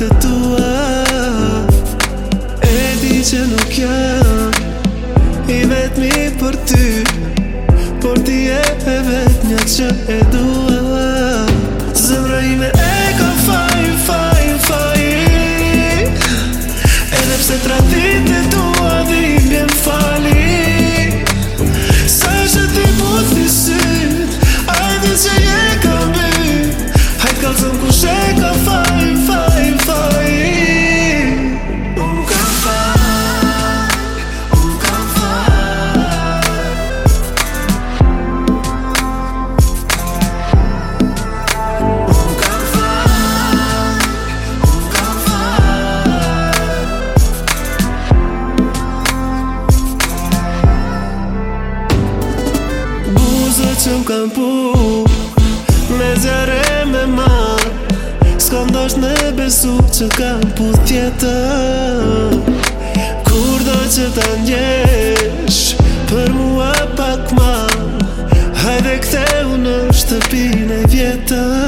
të tua E di që nuk jam I vetë mi për ty Por ti e e vetë një që e dua që më kam pu Me zjarë e me ma Ska ndosht në besu që kam pu tjetë Kur do që ta njesh Për mua pak ma Hajde këte unë është e vjetë